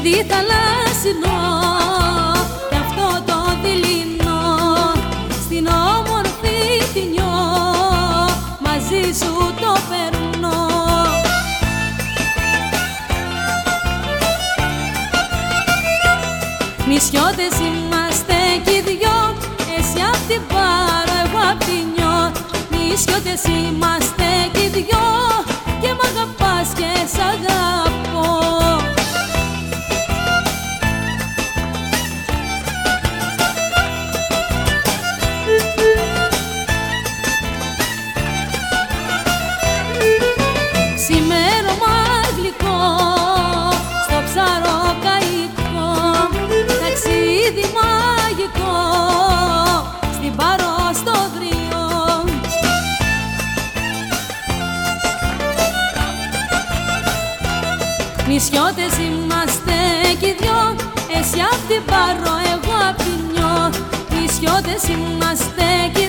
θαλάσσινο και αυτό το δειλινό. Στην όμορφη τεινιό μαζί σου το περνώ Νησιώτες είμαστε κι δυο εσύ απ' την Πάρο, εγώ απ' την Νιώ Νησιώτες είμαστε Νησιώτες είμαστε κι δυο εσύ απ' την Πάρο, εγώ απ' την Νιώ. Νησιώτες είμαστε κι